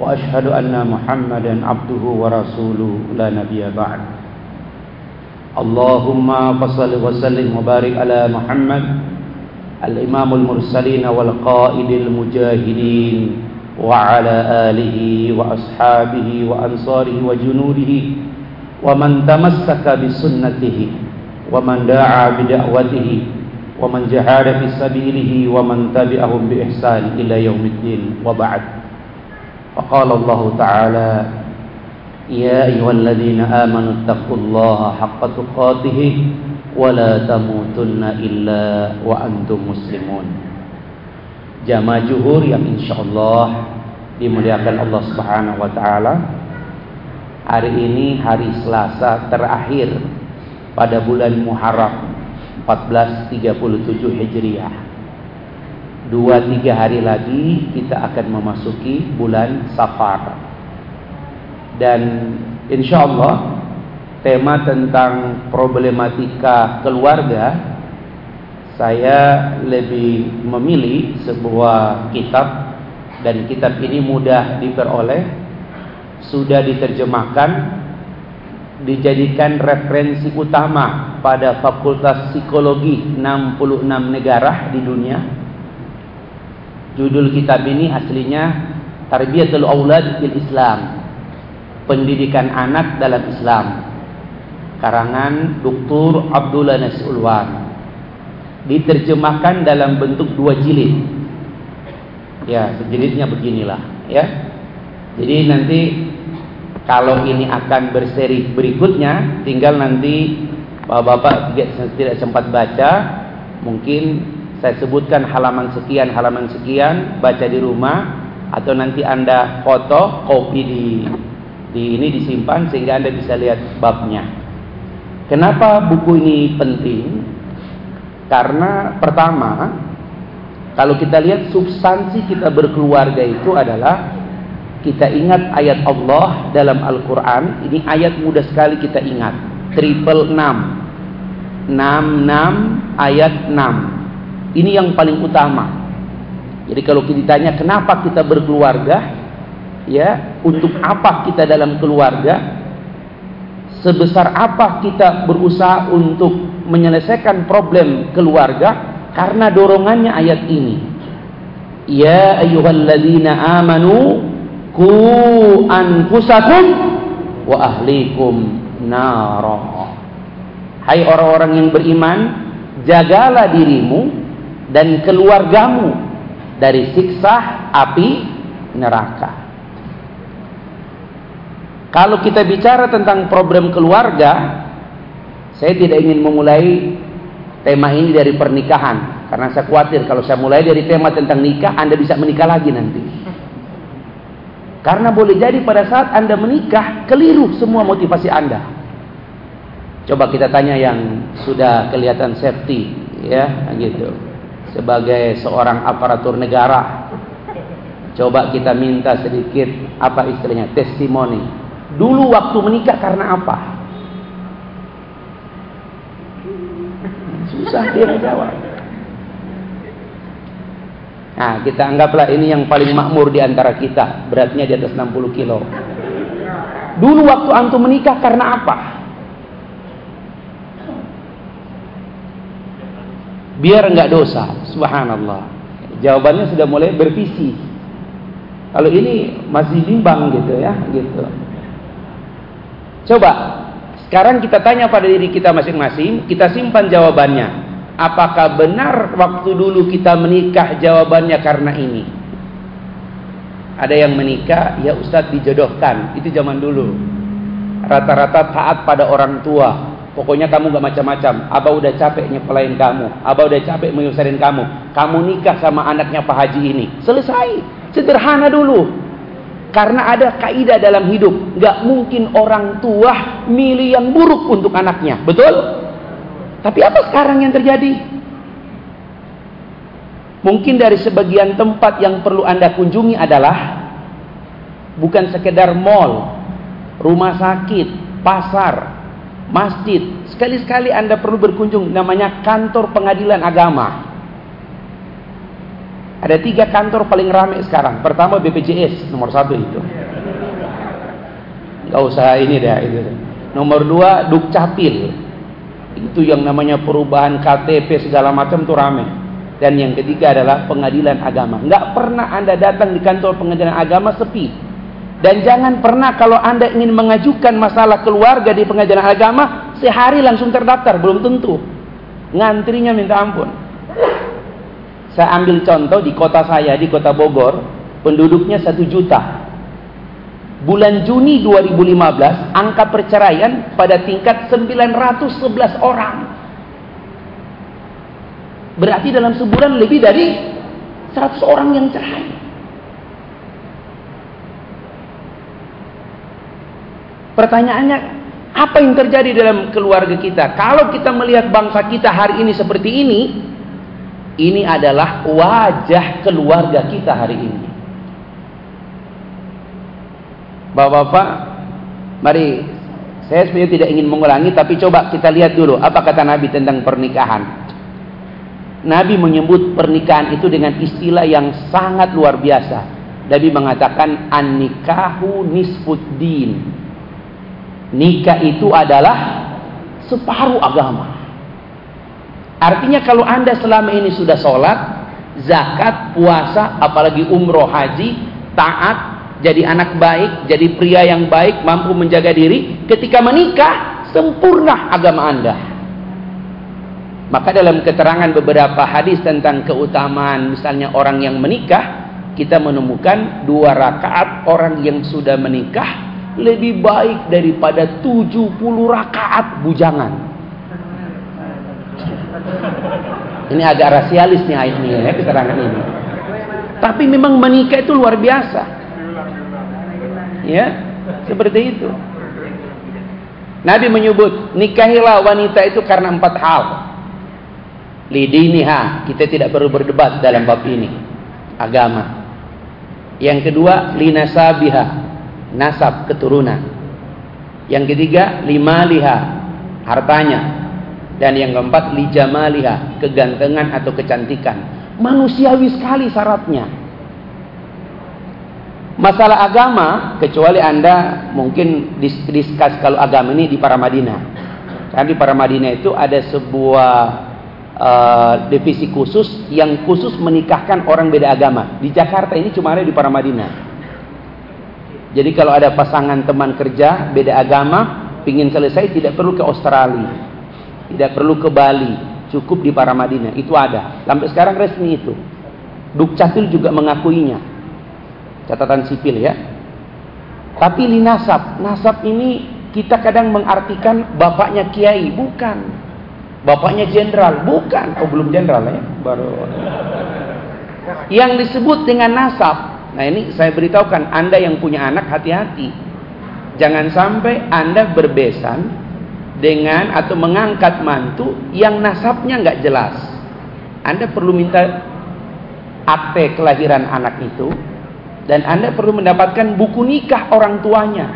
وأشهد أن محمدا عبده ورسوله لا نبي بعد اللهم فصل وسلم وبارك على محمد الإمام المرسلين والقائد المجاهدين وعلى آله وأصحابه وأنصاره وجنوده ومن تمسك بسنته ومن دعا بدعوته ومن جهاد في سبيله ومن تبعهم بإحسان إلى يوم الدين وبعد فقال الله تعالى يا أيها الذين آمنوا اتقوا الله حق تقاته ولا تموتن إلا وأنتم مسلمون jamaah juhur yang insyaallah dimuliakan Allah Subhanahu wa taala. Hari ini hari Selasa terakhir pada bulan Muharram 1437 Hijriah. Dua tiga hari lagi kita akan memasuki bulan Safar. Dan insyaallah tema tentang problematika keluarga saya lebih memilih sebuah kitab dan kitab ini mudah diperoleh sudah diterjemahkan dijadikan referensi utama pada Fakultas Psikologi 66 negara di dunia judul kitab ini aslinya Tarbiyatul Aulad fil Islam Pendidikan Anak dalam Islam karangan Dr. Abdullah Nasulwan diterjemahkan dalam bentuk dua jilid. Ya, sejilidnya beginilah, ya. Jadi nanti kalau ini akan berseri berikutnya, tinggal nanti Bapak-bapak tidak sempat baca, mungkin saya sebutkan halaman sekian, halaman sekian, baca di rumah atau nanti Anda foto, kopi di di ini disimpan sehingga Anda bisa lihat babnya. Kenapa buku ini penting? Karena pertama, kalau kita lihat substansi kita berkeluarga itu adalah kita ingat ayat Allah dalam Al-Quran. Ini ayat mudah sekali kita ingat. Triple enam. Enam, enam, ayat enam. Ini yang paling utama. Jadi kalau kita ditanya kenapa kita berkeluarga, ya untuk apa kita dalam keluarga, sebesar apa kita berusaha untuk menyelesaikan problem keluarga karena dorongannya ayat ini. Ya ayyuhalladzina amanu ku anfusakum wa ahlikum nara. Hai orang-orang yang beriman, jagalah dirimu dan keluargamu dari siksa api neraka. Kalau kita bicara tentang problem keluarga, saya tidak ingin memulai tema ini dari pernikahan karena saya khawatir kalau saya mulai dari tema tentang nikah Anda bisa menikah lagi nanti. Karena boleh jadi pada saat Anda menikah keliru semua motivasi Anda. Coba kita tanya yang sudah kelihatan safety ya gitu. Sebagai seorang aparatur negara coba kita minta sedikit apa istilahnya testimoni. Dulu waktu menikah karena apa? Susah dia menjawab. Nah, kita anggaplah ini yang paling makmur di antara kita. Beratnya di atas 60 kilo. Dulu waktu antum menikah karena apa? Biar enggak dosa. Subhanallah. Jawabannya sudah mulai bervisi. Kalau ini masih bimbang gitu ya, gitu. Coba sekarang kita tanya pada diri kita masing-masing, kita simpan jawabannya. Apakah benar waktu dulu kita menikah jawabannya karena ini? Ada yang menikah, ya Ustadz dijodohkan. Itu zaman dulu. Rata-rata taat pada orang tua. Pokoknya kamu gak macam-macam. Abah udah capek nyepelain kamu. Abah udah capek menyusahin kamu. Kamu nikah sama anaknya Pak Haji ini. Selesai. Sederhana dulu. Karena ada kaidah dalam hidup, nggak mungkin orang tua milih yang buruk untuk anaknya, betul? Tapi apa sekarang yang terjadi? Mungkin dari sebagian tempat yang perlu Anda kunjungi adalah bukan sekedar mall, rumah sakit, pasar, masjid. Sekali-sekali Anda perlu berkunjung namanya kantor pengadilan agama. Ada tiga kantor paling ramai sekarang. Pertama BPJS, nomor satu itu. Gak usah ini deh. Itu. Nomor dua Dukcapil. Itu yang namanya perubahan KTP segala macam tuh ramai. Dan yang ketiga adalah pengadilan agama. Gak pernah anda datang di kantor pengadilan agama sepi. Dan jangan pernah kalau anda ingin mengajukan masalah keluarga di pengadilan agama, sehari langsung terdaftar. Belum tentu. Ngantrinya minta ampun. Saya ambil contoh di kota saya, di kota Bogor, penduduknya satu juta. Bulan Juni 2015, angka perceraian pada tingkat 911 orang. Berarti dalam sebulan lebih dari 100 orang yang cerai. Pertanyaannya, apa yang terjadi dalam keluarga kita? Kalau kita melihat bangsa kita hari ini seperti ini, ini adalah wajah keluarga kita hari ini. Bapak-bapak, mari saya sebenarnya tidak ingin mengulangi tapi coba kita lihat dulu apa kata Nabi tentang pernikahan. Nabi menyebut pernikahan itu dengan istilah yang sangat luar biasa. Nabi mengatakan an-nikahu nisfuddin. Nikah itu adalah separuh agama. Artinya kalau anda selama ini sudah sholat, zakat, puasa, apalagi umroh haji, taat, jadi anak baik, jadi pria yang baik, mampu menjaga diri, ketika menikah, sempurna agama anda. Maka dalam keterangan beberapa hadis tentang keutamaan misalnya orang yang menikah, kita menemukan dua rakaat orang yang sudah menikah lebih baik daripada 70 rakaat bujangan. Ini agak rasialis nih ini ya keterangan ini. Tapi memang menikah itu luar biasa. Ya, seperti itu. Nabi menyebut nikahilah wanita itu karena empat hal. Lidiniha, kita tidak perlu berdebat dalam bab ini. Agama. Yang kedua, linasabiha, nasab keturunan. Yang ketiga, limaliha, hartanya. Dan yang keempat, lijamaliha, kegantengan atau kecantikan. Manusiawi sekali syaratnya. Masalah agama, kecuali Anda mungkin diskus kalau agama ini di Paramadina. Karena di Paramadina itu ada sebuah uh, divisi khusus yang khusus menikahkan orang beda agama. Di Jakarta ini cuma ada di Paramadina. Jadi kalau ada pasangan teman kerja beda agama, ingin selesai tidak perlu ke Australia tidak perlu ke Bali, cukup di Paramadina. Itu ada. Sampai sekarang resmi itu. Dukcapil juga mengakuinya. Catatan sipil ya. Tapi li nasab, nasab ini kita kadang mengartikan bapaknya kiai, bukan. Bapaknya jenderal, bukan. Oh belum jenderal ya, baru. Yang disebut dengan nasab. Nah ini saya beritahukan Anda yang punya anak hati-hati. Jangan sampai Anda berbesan dengan atau mengangkat mantu yang nasabnya nggak jelas. Anda perlu minta akte kelahiran anak itu dan Anda perlu mendapatkan buku nikah orang tuanya.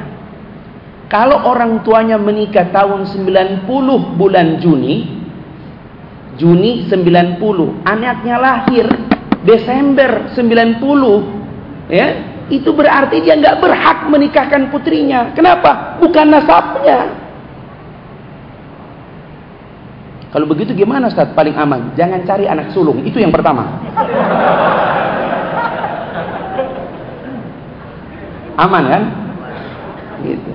Kalau orang tuanya menikah tahun 90 bulan Juni, Juni 90, anaknya lahir Desember 90, ya, itu berarti dia nggak berhak menikahkan putrinya. Kenapa? Bukan nasabnya. Kalau begitu gimana Ustaz paling aman? Jangan cari anak sulung, itu yang pertama. Aman kan? Gitu.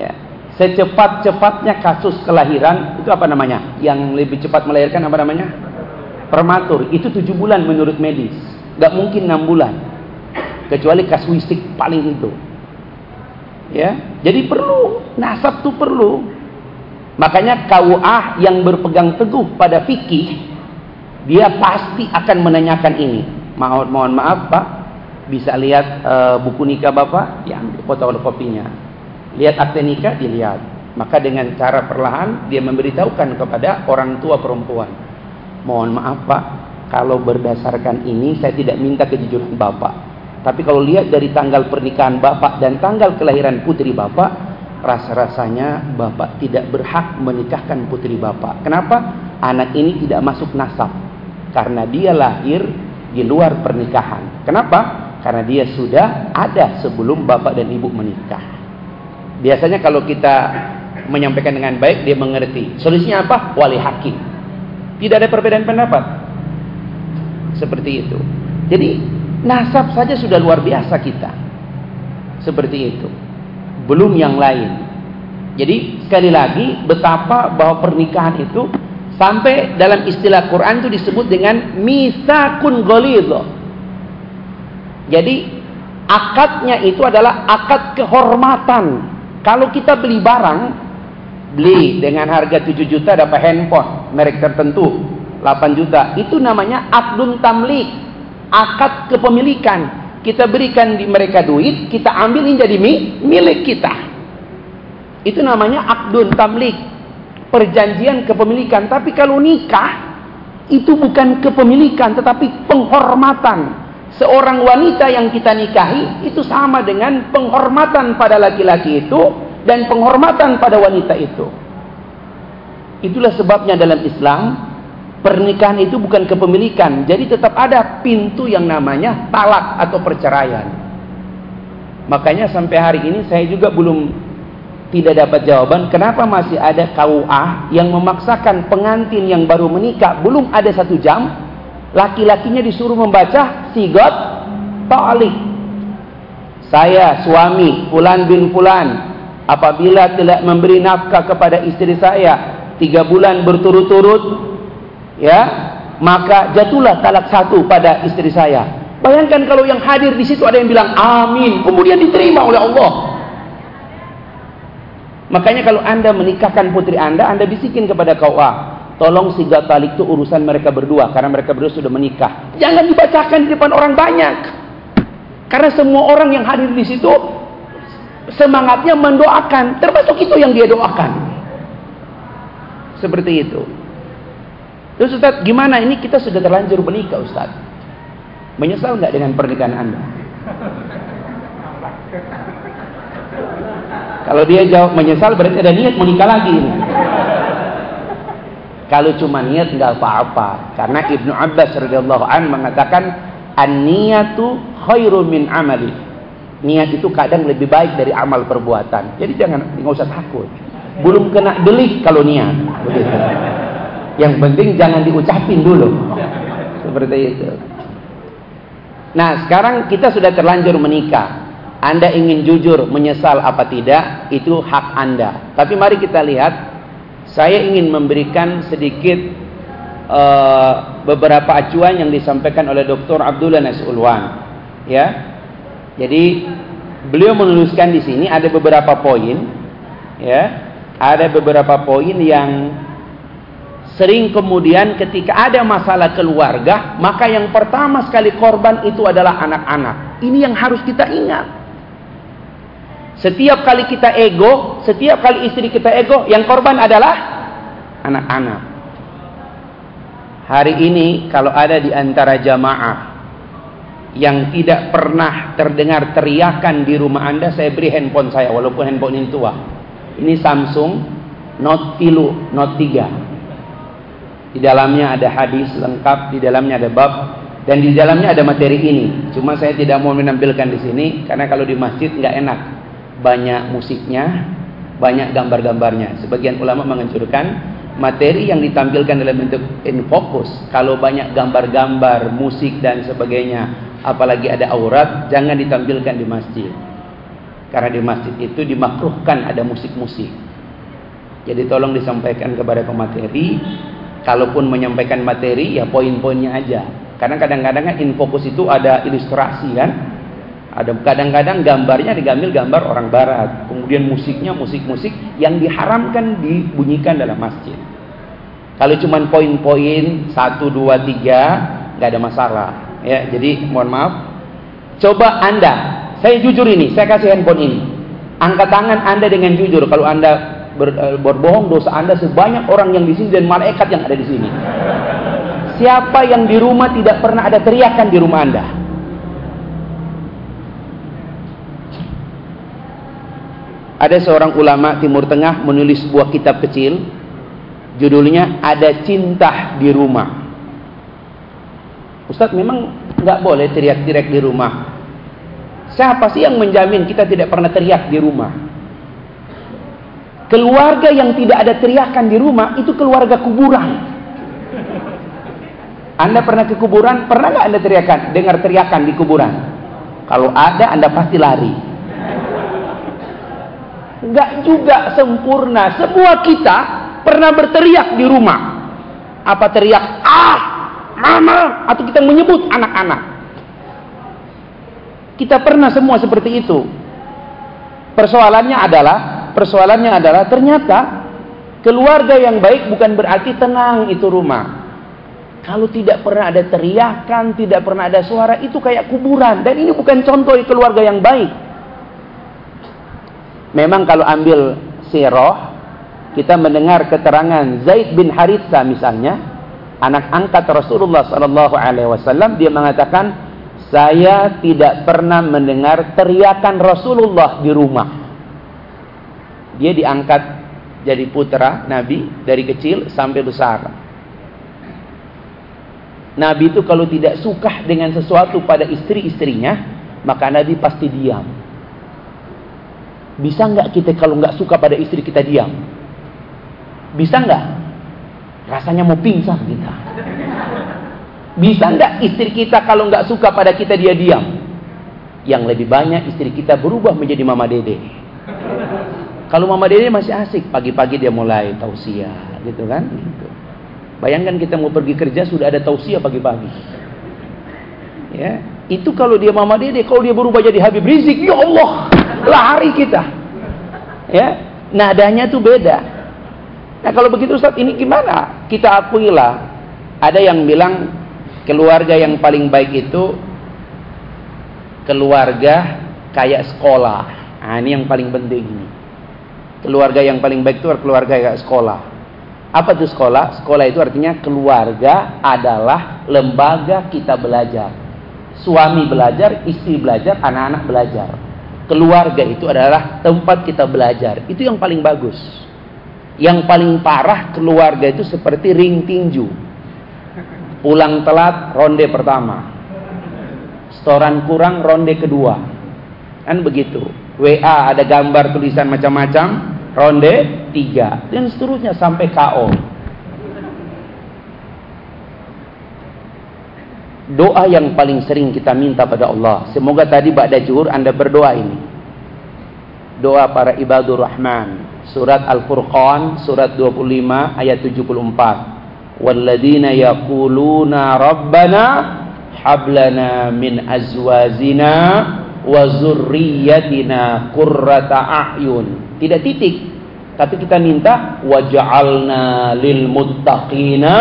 Ya. Secepat-cepatnya kasus kelahiran itu apa namanya? Yang lebih cepat melahirkan apa namanya? Prematur. Itu tujuh bulan menurut medis. Gak mungkin enam bulan. Kecuali kasuistik paling itu. Ya, jadi perlu nasab tuh perlu. Makanya KUA yang berpegang teguh pada fikih, dia pasti akan menanyakan ini. Mohon, mohon maaf Pak, bisa lihat e, buku nikah Bapak, diambil fotokopinya. Lihat akte nikah, dilihat. Maka dengan cara perlahan dia memberitahukan kepada orang tua perempuan. Mohon maaf Pak, kalau berdasarkan ini saya tidak minta kejujuran Bapak. Tapi kalau lihat dari tanggal pernikahan Bapak dan tanggal kelahiran putri Bapak, rasa-rasanya bapak tidak berhak menikahkan putri bapak. Kenapa? Anak ini tidak masuk nasab. karena dia lahir di luar pernikahan. Kenapa? Karena dia sudah ada sebelum bapak dan ibu menikah. Biasanya kalau kita menyampaikan dengan baik dia mengerti. Solusinya apa? Wali hakim. Tidak ada perbedaan pendapat. Seperti itu. Jadi nasab saja sudah luar biasa kita. Seperti itu. Belum yang lain. Jadi sekali lagi betapa bahwa pernikahan itu sampai dalam istilah Quran itu disebut dengan misakun ghalidh. Jadi akadnya itu adalah akad kehormatan. Kalau kita beli barang, beli dengan harga 7 juta dapat handphone merek tertentu 8 juta. Itu namanya akdun tamlik, akad kepemilikan. Kita berikan di mereka duit, kita ambil ini jadi milik kita. Itu namanya akdun tamlik. Perjanjian kepemilikan. Tapi kalau nikah, itu bukan kepemilikan, tetapi penghormatan. Seorang wanita yang kita nikahi, itu sama dengan penghormatan pada laki-laki itu, dan penghormatan pada wanita itu. Itulah sebabnya dalam Islam, pernikahan itu bukan kepemilikan. Jadi tetap ada pintu yang namanya talak atau perceraian. Makanya sampai hari ini saya juga belum tidak dapat jawaban kenapa masih ada KUA yang memaksakan pengantin yang baru menikah belum ada satu jam laki-lakinya disuruh membaca sigot ta'alik saya suami Fulan bin Fulan apabila tidak memberi nafkah kepada istri saya tiga bulan berturut-turut ya maka jatuhlah talak satu pada istri saya bayangkan kalau yang hadir di situ ada yang bilang amin kemudian diterima oleh Allah Makanya kalau anda menikahkan putri anda, anda bisikin kepada KUA. Tolong sigat talik itu urusan mereka berdua. Karena mereka berdua sudah menikah. Jangan dibacakan di depan orang banyak. Karena semua orang yang hadir di situ, semangatnya mendoakan. Termasuk itu yang dia doakan. Seperti itu. Terus Ustaz, gimana ini kita sudah terlanjur menikah Ustaz? Menyesal nggak dengan pernikahan Anda? Kalau dia jawab menyesal berarti ada niat menikah lagi. Kalau cuma niat nggak apa-apa. Karena Ibnu Abbas radhiyallahu an mengatakan an-niyatu khairu min amali. Niat itu kadang lebih baik dari amal perbuatan. Jadi jangan nggak usah takut. Belum kena delik kalau niat. Yang penting jangan diucapin dulu. Seperti itu. Nah, sekarang kita sudah terlanjur menikah. Anda ingin jujur menyesal apa tidak, itu hak Anda. Tapi mari kita lihat, saya ingin memberikan sedikit uh, beberapa acuan yang disampaikan oleh Dr. Abdullah Nasulwan. Ya, jadi beliau menuliskan di sini ada beberapa poin, ya, ada beberapa poin yang sering kemudian ketika ada masalah keluarga, maka yang pertama sekali korban itu adalah anak-anak. Ini yang harus kita ingat. Setiap kali kita ego, setiap kali istri kita ego, yang korban adalah anak-anak. Hari ini kalau ada di antara jamaah yang tidak pernah terdengar teriakan di rumah Anda, saya beri handphone saya walaupun handphone ini tua. Ini Samsung Note 3, Note 3. Di dalamnya ada hadis lengkap, di dalamnya ada bab dan di dalamnya ada materi ini. Cuma saya tidak mau menampilkan di sini karena kalau di masjid nggak enak banyak musiknya, banyak gambar-gambarnya. Sebagian ulama menganjurkan materi yang ditampilkan dalam bentuk infokus. Kalau banyak gambar-gambar, musik dan sebagainya, apalagi ada aurat, jangan ditampilkan di masjid. Karena di masjid itu dimakruhkan ada musik-musik. Jadi tolong disampaikan kepada pemateri, kalaupun menyampaikan materi ya poin-poinnya aja. Karena kadang-kadang kan infokus itu ada ilustrasi kan, ada kadang-kadang gambarnya digambil gambar orang barat. Kemudian musiknya musik-musik yang diharamkan dibunyikan dalam masjid. Kalau cuma poin-poin satu dua tiga nggak ada masalah. Ya, jadi mohon maaf. Coba anda, saya jujur ini, saya kasih handphone ini. Angkat tangan anda dengan jujur. Kalau anda ber, eh, berbohong dosa anda sebanyak orang yang di sini dan malaikat yang ada di sini. Siapa yang di rumah tidak pernah ada teriakan di rumah anda? Ada seorang ulama Timur Tengah menulis sebuah kitab kecil, judulnya Ada Cinta di Rumah. Ustadz memang nggak boleh teriak-teriak di rumah. Siapa sih yang menjamin kita tidak pernah teriak di rumah? Keluarga yang tidak ada teriakan di rumah itu keluarga kuburan. Anda pernah ke kuburan? Pernah nggak Anda teriakan? Dengar teriakan di kuburan? Kalau ada, Anda pasti lari. Nggak juga sempurna. Semua kita pernah berteriak di rumah. Apa teriak? Ah, mama, atau kita menyebut anak-anak. Kita pernah semua seperti itu. Persoalannya adalah, persoalannya adalah ternyata keluarga yang baik bukan berarti tenang itu rumah. Kalau tidak pernah ada teriakan, tidak pernah ada suara, itu kayak kuburan. Dan ini bukan contoh keluarga yang baik. Memang kalau ambil siroh, kita mendengar keterangan Zaid bin Haritha misalnya, anak angkat Rasulullah Sallallahu Alaihi Wasallam, dia mengatakan, saya tidak pernah mendengar teriakan Rasulullah di rumah. Dia diangkat jadi putra Nabi dari kecil sampai besar. Nabi itu kalau tidak suka dengan sesuatu pada istri-istrinya, maka Nabi pasti diam. Bisa nggak kita kalau nggak suka pada istri kita diam? Bisa nggak? Rasanya mau pingsan kita. Bisa nggak istri kita kalau nggak suka pada kita dia diam? Yang lebih banyak istri kita berubah menjadi mama dede. Kalau mama dede masih asik, pagi-pagi dia mulai tausiah, gitu kan? Gitu. Bayangkan kita mau pergi kerja sudah ada tausiah pagi-pagi. Ya, itu kalau dia mama dede, kalau dia berubah jadi Habib Rizik, ya Allah, lari kita. Ya, nadanya tuh beda. Nah kalau begitu Ustaz ini gimana? Kita akuilah. Ada yang bilang keluarga yang paling baik itu keluarga kayak sekolah. Nah ini yang paling penting. Keluarga yang paling baik itu keluarga kayak sekolah. Apa itu sekolah? Sekolah itu artinya keluarga adalah lembaga kita belajar. Suami belajar, istri belajar, anak-anak belajar. Keluarga itu adalah tempat kita belajar. Itu yang paling bagus. Yang paling parah keluarga itu seperti ring tinju. Pulang telat ronde pertama. Setoran kurang ronde kedua. Kan begitu. WA ada gambar tulisan macam-macam, ronde tiga dan seterusnya sampai KO. Doa yang paling sering kita minta pada Allah. Semoga tadi ba'da juhur Anda berdoa ini. Doa para ibadur rahman. Surat Al-Furqan, surat 25 ayat 74. Walladzina yaquluna rabbana hablana min azwazina wa zurriyyatina qurrata a'yun tidak titik. Tapi kita minta waj'alna lil muttaqina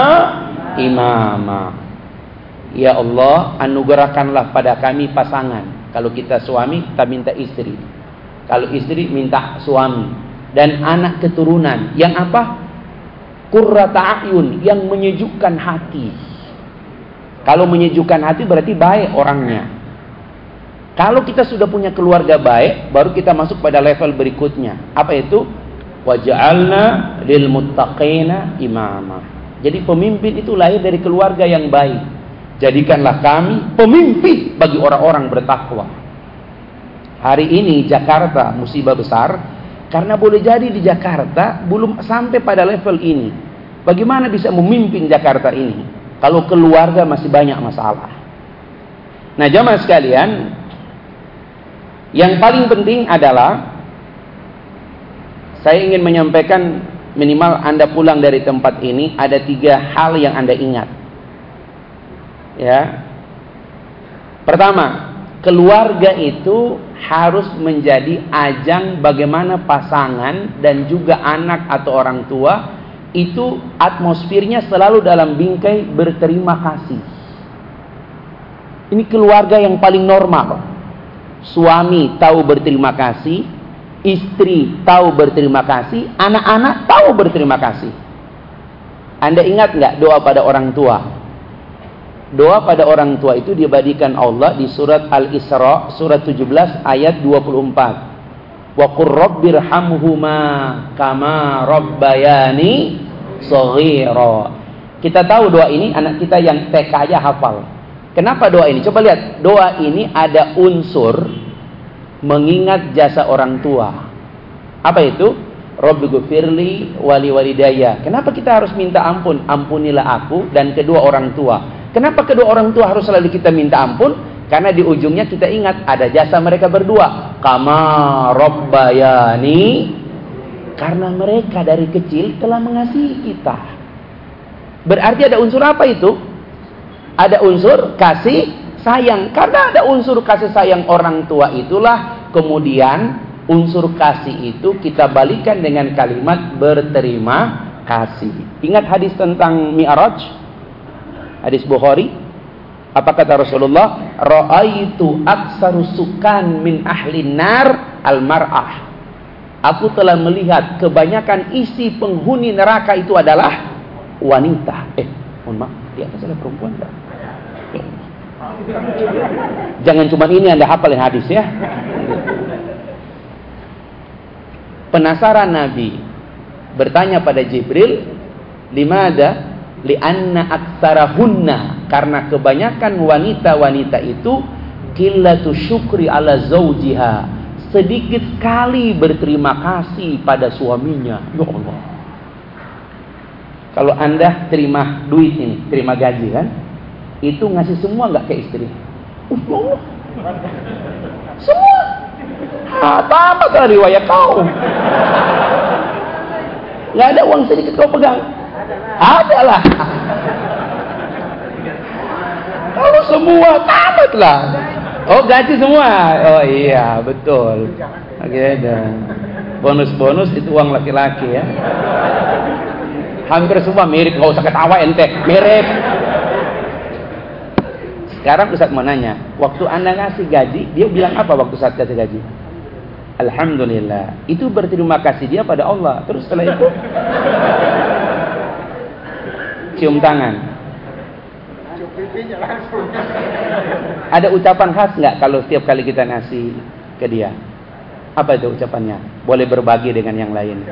imama. Ya Allah, anugerahkanlah pada kami pasangan. Kalau kita suami, kita minta istri. Kalau istri minta suami dan anak keturunan yang apa? Qurrata ayun yang menyejukkan hati. Kalau menyejukkan hati berarti baik orangnya. Kalau kita sudah punya keluarga baik, baru kita masuk pada level berikutnya. Apa itu? Waja'alna lil muttaqina imama. Jadi pemimpin itu lahir dari keluarga yang baik. Jadikanlah kami pemimpin bagi orang-orang bertakwa. Hari ini Jakarta musibah besar karena boleh jadi di Jakarta belum sampai pada level ini. Bagaimana bisa memimpin Jakarta ini kalau keluarga masih banyak masalah? Nah, jamaah sekalian, yang paling penting adalah saya ingin menyampaikan minimal Anda pulang dari tempat ini ada tiga hal yang Anda ingat. Ya. Pertama, keluarga itu harus menjadi ajang bagaimana pasangan dan juga anak atau orang tua itu atmosfernya selalu dalam bingkai berterima kasih. Ini keluarga yang paling normal. Suami tahu berterima kasih, istri tahu berterima kasih, anak-anak tahu berterima kasih. Anda ingat nggak doa pada orang tua? Doa pada orang tua itu dibadikan Allah di surat Al-Isra surat 17 ayat 24. Wa qur rabbirhamhuma kama rabbayani shaghira. Kita tahu doa ini anak kita yang TK aja hafal. Kenapa doa ini? Coba lihat, doa ini ada unsur mengingat jasa orang tua. Apa itu? Robbi gufirli wali walidaya. Kenapa kita harus minta ampun? Ampunilah aku dan kedua orang tua. Kenapa kedua orang tua harus selalu kita minta ampun? Karena di ujungnya kita ingat ada jasa mereka berdua. Kama robbayani. Karena mereka dari kecil telah mengasihi kita. Berarti ada unsur apa itu? Ada unsur kasih sayang. Karena ada unsur kasih sayang orang tua itulah kemudian unsur kasih itu kita balikan dengan kalimat berterima kasih. Ingat hadis tentang Mi'raj? Hadis Bukhari. Apa kata Rasulullah? Ra'aitu aksaru sukan min ahli nar al-mar'ah. Aku telah melihat kebanyakan isi penghuni neraka itu adalah wanita. Eh, mohon maaf, di atas ada perempuan enggak? Jangan cuma ini Anda hafalin hadis ya. Penasaran Nabi bertanya pada Jibril, "Lima ada?" Lianna aktsarahunna karena kebanyakan wanita-wanita itu qillatu syukri ala zaujiha sedikit sekali berterima kasih pada suaminya ya Allah kalau anda terima duit ini terima gaji kan itu ngasih semua nggak ke istri uh, semua apa kalau riwayat kau nggak ada uang sedikit kau pegang ada lah. Kalau semua tamatlah. Oh gaji semua. Oh iya betul. Oke ada. Bonus-bonus itu uang laki-laki ya. Hampir semua mirip. Gak usah ketawa ente. Mirip. Sekarang Ustaz mau nanya. Waktu anda ngasih gaji. Dia bilang apa waktu saat kasih gaji? Alhamdulillah. Itu berterima kasih dia pada Allah. Terus setelah itu cium tangan. Ada ucapan khas nggak kalau setiap kali kita ngasih ke dia? Apa itu ucapannya? Boleh berbagi dengan yang lain.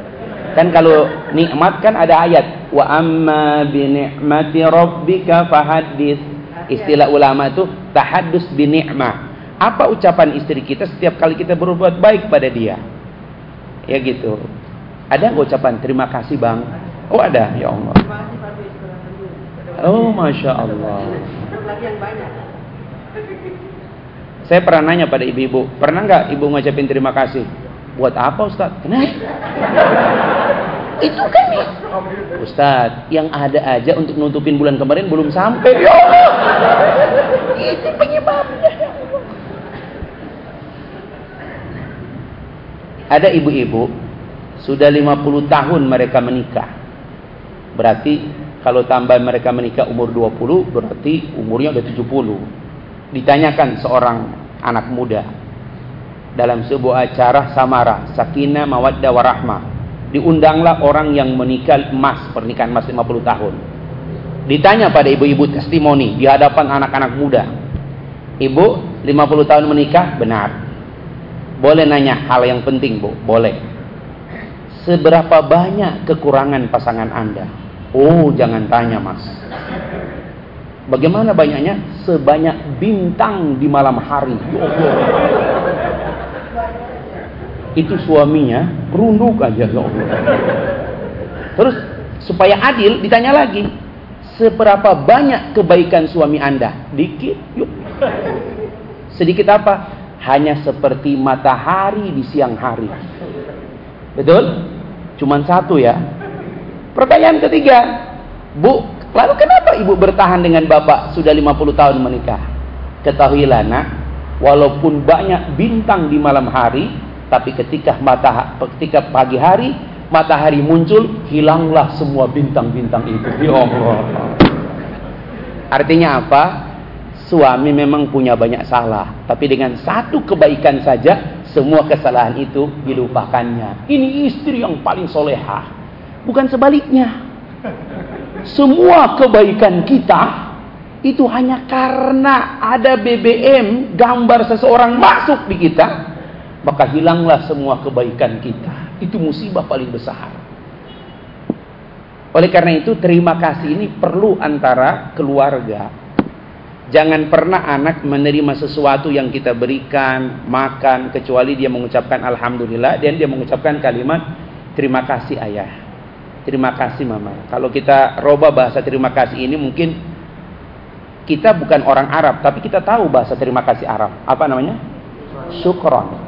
Kan kalau nikmat kan ada ayat wa amma bi ni'mati rabbika fahaddits. Istilah ulama itu tahaddus bi ni'mah. Apa ucapan istri kita setiap kali kita berbuat baik pada dia? Ya gitu. Ada ucapan terima kasih bang? Oh ada, ya Allah. Oh, masya Allah. Saya pernah nanya pada ibu-ibu, pernah nggak ibu ngucapin terima kasih? Buat apa Ustaz? Kenapa? Itu kan ya. Ustaz, yang ada aja untuk nutupin bulan kemarin belum sampai. Ya Allah. Itu penyebabnya. Ada ibu-ibu sudah 50 tahun mereka menikah. Berarti kalau tambah mereka menikah umur 20 berarti umurnya udah 70. Ditanyakan seorang anak muda dalam sebuah acara samara, sakinah mawaddah warahmah. Diundanglah orang yang menikah emas, pernikahan emas 50 tahun. Ditanya pada ibu-ibu testimoni di hadapan anak-anak muda. Ibu 50 tahun menikah? Benar. Boleh nanya hal yang penting, Bu? Boleh. Seberapa banyak kekurangan pasangan Anda? Oh, jangan tanya, Mas. Bagaimana banyaknya? Sebanyak bintang di malam hari. Ya Itu suaminya runduk aja, ya Allah. Terus supaya adil ditanya lagi, seberapa banyak kebaikan suami Anda? Dikit, yuk. Sedikit apa? Hanya seperti matahari di siang hari. Betul? Cuman satu ya. Pertanyaan ketiga, Bu, lalu kenapa ibu bertahan dengan bapak sudah 50 tahun menikah? Ketahuilah nak, walaupun banyak bintang di malam hari, tapi ketika mata ketika pagi hari matahari muncul, hilanglah semua bintang-bintang itu. Ya Allah. Artinya apa? Suami memang punya banyak salah, tapi dengan satu kebaikan saja semua kesalahan itu dilupakannya. Ini istri yang paling solehah Bukan sebaliknya. Semua kebaikan kita itu hanya karena ada BBM gambar seseorang masuk di kita, maka hilanglah semua kebaikan kita. Itu musibah paling besar. Oleh karena itu terima kasih ini perlu antara keluarga. Jangan pernah anak menerima sesuatu yang kita berikan, makan, kecuali dia mengucapkan Alhamdulillah dan dia mengucapkan kalimat terima kasih ayah. Terima kasih mama. Kalau kita roba bahasa terima kasih ini mungkin kita bukan orang Arab, tapi kita tahu bahasa terima kasih Arab. Apa namanya? Syukron.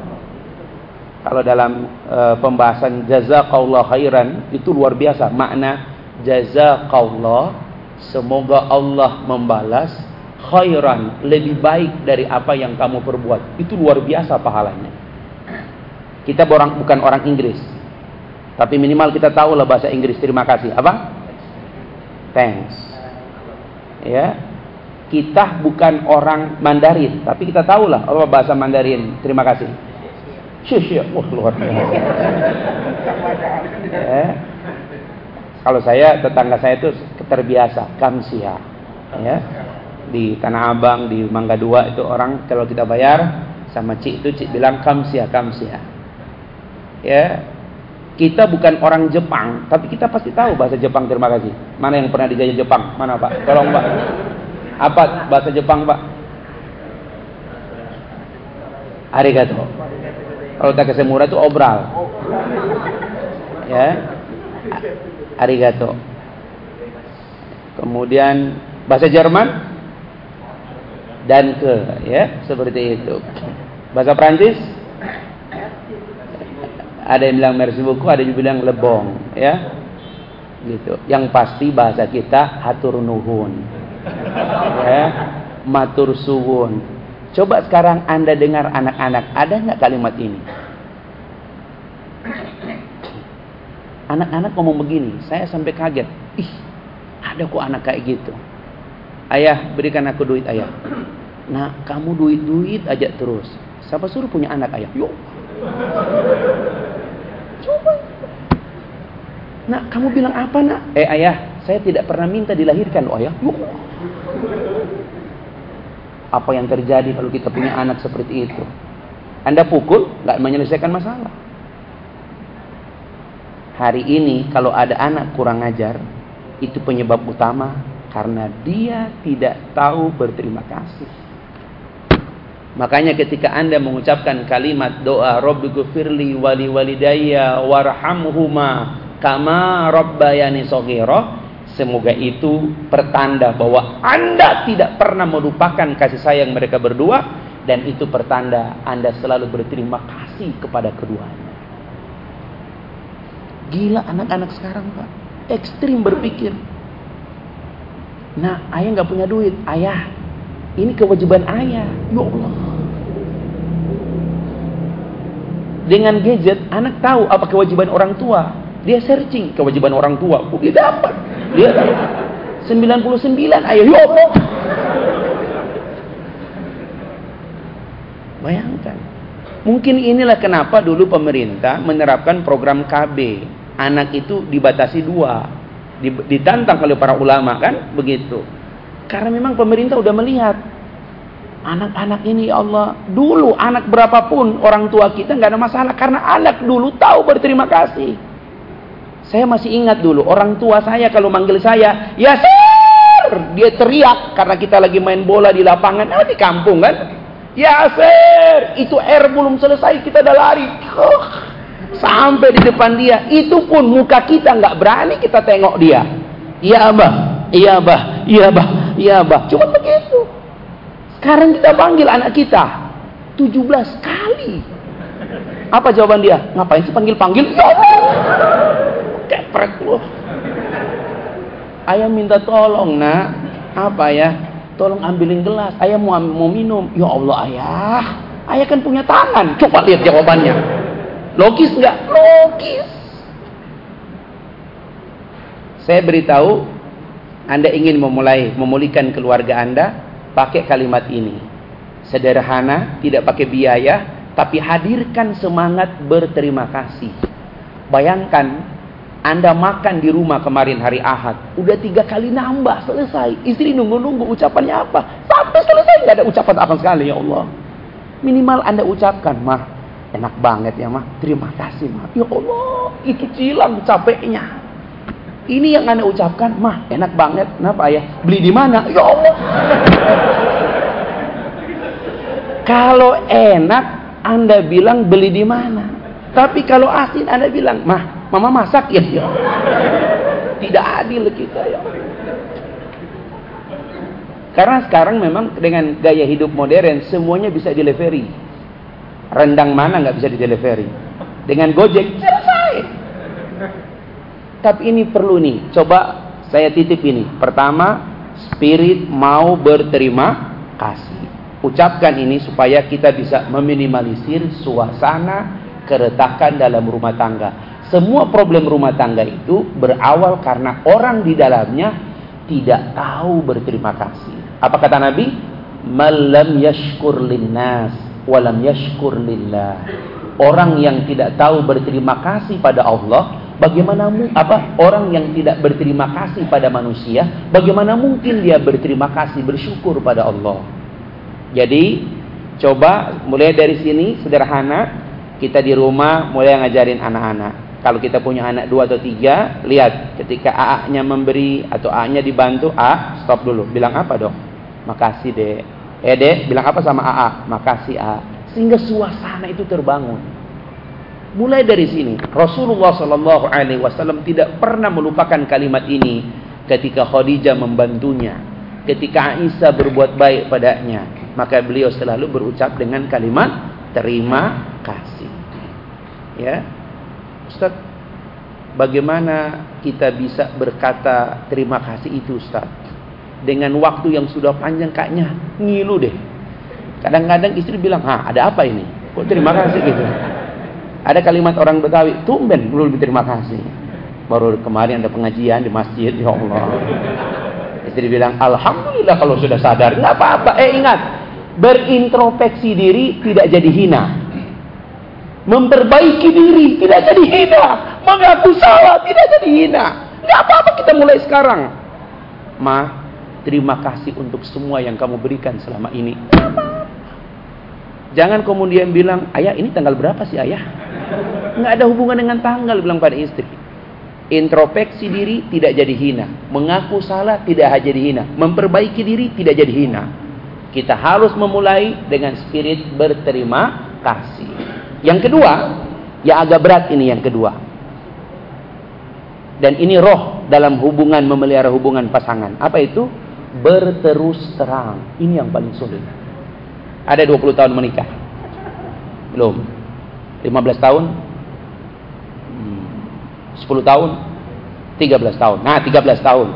Kalau dalam e, pembahasan jazakallah khairan itu luar biasa. Makna jazakallah semoga Allah membalas khairan lebih baik dari apa yang kamu perbuat. Itu luar biasa pahalanya. Kita orang bukan orang Inggris. Tapi minimal kita tahu lah bahasa Inggris. Terima kasih. Apa? Thanks. Ya. Kita bukan orang Mandarin tapi kita tahu lah apa bahasa Mandarin. Terima kasih Syush, wah luar ya. Kalau saya tetangga saya itu terbiasa kamsia, ya di Tanah Abang, di Mangga Dua itu orang kalau kita bayar sama Cik itu Cik bilang kamsia kamsia. Ya, kita bukan orang Jepang, tapi kita pasti tahu bahasa Jepang. Terima kasih. Mana yang pernah dijajah Jepang? Mana Pak? Tolong Pak. Apa bahasa Jepang Pak? Arigato. Kalau tak kesemura itu obral. Ya. Arigato. Kemudian bahasa Jerman? Dan ke ya seperti itu. Bahasa Prancis ada yang bilang merci beaucoup ada yang bilang lebong. Ya. Gitu. Yang pasti bahasa kita hatur nuhun. Ya. Matur suwun coba sekarang anda dengar anak-anak ada nggak kalimat ini anak-anak ngomong begini saya sampai kaget ih ada kok anak kayak gitu ayah berikan aku duit ayah Nah, kamu duit-duit aja terus. Siapa suruh punya anak ayah? Yuk. Coba. Nah, kamu bilang apa nak? Eh ayah, saya tidak pernah minta dilahirkan loh ayah. Yuk. Apa yang terjadi kalau kita punya anak seperti itu? Anda pukul, nggak menyelesaikan masalah. Hari ini kalau ada anak kurang ajar, itu penyebab utama karena dia tidak tahu berterima kasih. Makanya ketika Anda mengucapkan kalimat doa Rabbighfirli wali walidayya warhamhuma kama rabbayani shaghira semoga itu pertanda bahwa Anda tidak pernah melupakan kasih sayang mereka berdua dan itu pertanda Anda selalu berterima kasih kepada keduanya. Gila anak-anak sekarang, Pak. Ekstrim berpikir. Nah, ayah nggak punya duit. Ayah, ini kewajiban ayah. Ya Allah. Dengan gadget, anak tahu apa kewajiban orang tua. Dia searching kewajiban orang tua. Oh, dia dapat. Dia dapat. 99 ayah. Ya. Bayangkan. Mungkin inilah kenapa dulu pemerintah menerapkan program KB. Anak itu dibatasi dua. Ditantang oleh para ulama kan begitu. Karena memang pemerintah udah melihat anak-anak ini ya Allah dulu anak berapapun orang tua kita nggak ada masalah karena anak dulu tahu berterima kasih. Saya masih ingat dulu orang tua saya kalau manggil saya Yasir! Dia teriak karena kita lagi main bola di lapangan. Ah, di kampung kan? Yasir! Itu R belum selesai kita udah lari. Oh, sampai di depan dia. Itu pun muka kita nggak berani kita tengok dia. Iya abah. Iya abah. Iya abah. Iya bah, cuma begitu. Sekarang kita panggil anak kita. 17 kali. Apa jawaban dia? Ngapain sih panggil-panggil? Kepret loh. Ayah minta tolong nak. Apa ya? Tolong ambilin gelas. Ayah mau, mau minum. Ya Allah ayah. Ayah kan punya tangan. Coba lihat jawabannya. Logis nggak? Logis. Saya beritahu anda ingin memulai memulihkan keluarga Anda, pakai kalimat ini. Sederhana, tidak pakai biaya, tapi hadirkan semangat berterima kasih. Bayangkan, Anda makan di rumah kemarin hari Ahad, udah tiga kali nambah, selesai. Istri nunggu-nunggu ucapannya apa? Sampai selesai nggak ada ucapan apa sekali ya Allah. Minimal Anda ucapkan, mah enak banget ya mah, terima kasih mah. Ya Allah, itu cilang capeknya. Ini yang anda ucapkan, mah enak banget. Kenapa ya? Beli di mana? Ya Allah. kalau enak, anda bilang beli di mana. Tapi kalau asin, anda bilang, mah, mama masak ya. ya. Tidak adil kita ya. Karena sekarang memang dengan gaya hidup modern, semuanya bisa delivery. Rendang mana nggak bisa di delivery? Dengan Gojek selesai. Tapi ini perlu nih, coba saya titip ini. Pertama, spirit mau berterima kasih. Ucapkan ini supaya kita bisa meminimalisir suasana keretakan dalam rumah tangga. Semua problem rumah tangga itu berawal karena orang di dalamnya tidak tahu berterima kasih. Apa kata Nabi? Malam yashkur linnas walam yashkur lillah. Orang yang tidak tahu berterima kasih pada Allah Bagaimana apa orang yang tidak berterima kasih pada manusia, bagaimana mungkin dia berterima kasih bersyukur pada Allah? Jadi coba mulai dari sini sederhana kita di rumah mulai ngajarin anak-anak. Kalau kita punya anak dua atau tiga, lihat ketika AA-nya memberi atau AA-nya dibantu, A stop dulu. Bilang apa dong? Makasih deh. Eh deh, bilang apa sama AA? Makasih A. Sehingga suasana itu terbangun. Mulai dari sini, Rasulullah Shallallahu Alaihi Wasallam tidak pernah melupakan kalimat ini ketika Khadijah membantunya, ketika Aisyah berbuat baik padanya, maka beliau selalu berucap dengan kalimat terima kasih. Ya, Ustaz, bagaimana kita bisa berkata terima kasih itu Ustaz? Dengan waktu yang sudah panjang kayaknya ngilu deh. Kadang-kadang istri bilang, ah ada apa ini? Kok terima kasih gitu? Ada kalimat orang Betawi, tumben belum terima kasih. Baru kemarin ada pengajian di masjid, ya Allah. Istri bilang, Alhamdulillah kalau sudah sadar. Nggak apa-apa. Eh ingat, berintrospeksi diri tidak jadi hina. Memperbaiki diri tidak jadi hina. Mengaku salah tidak jadi hina. Nggak apa-apa kita mulai sekarang. Ma, terima kasih untuk semua yang kamu berikan selama ini. Jangan kemudian bilang, ayah ini tanggal berapa sih ayah? Nggak ada hubungan dengan tanggal bilang pada istri. Introspeksi diri tidak jadi hina. Mengaku salah tidak jadi hina. Memperbaiki diri tidak jadi hina. Kita harus memulai dengan spirit berterima kasih. Yang kedua, ya agak berat ini yang kedua. Dan ini roh dalam hubungan memelihara hubungan pasangan. Apa itu? Berterus terang. Ini yang paling sulit. Ada 20 tahun menikah. Belum. 15 tahun 10 hmm. tahun 13 tahun nah 13 tahun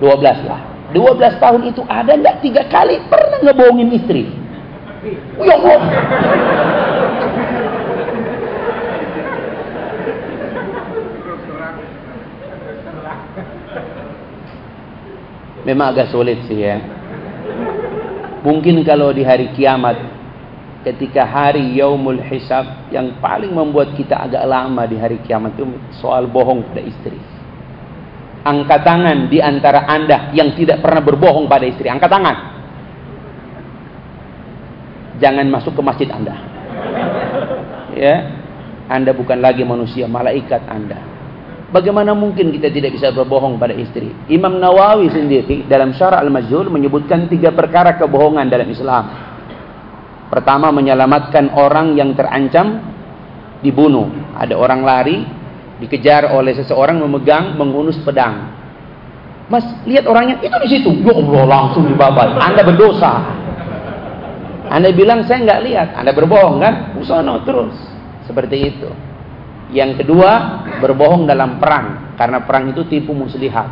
12 lah 12 tahun itu ada nggak tiga kali pernah ngebohongin istri ya Allah memang agak sulit sih ya mungkin kalau di hari kiamat ketika hari yaumul hisab yang paling membuat kita agak lama di hari kiamat itu soal bohong pada istri. Angkat tangan di antara Anda yang tidak pernah berbohong pada istri. Angkat tangan. Jangan masuk ke masjid Anda. Ya. Anda bukan lagi manusia, malaikat Anda. Bagaimana mungkin kita tidak bisa berbohong pada istri? Imam Nawawi sendiri dalam Syarah Al-Majhul menyebutkan tiga perkara kebohongan dalam Islam. Pertama menyelamatkan orang yang terancam dibunuh. Ada orang lari, dikejar oleh seseorang memegang menghunus pedang. Mas, lihat orangnya itu di situ. Ya Allah, langsung dibabat. Anda berdosa. Anda bilang saya nggak lihat, Anda berbohong kan? Usono terus. Seperti itu. Yang kedua, berbohong dalam perang karena perang itu tipu muslihat.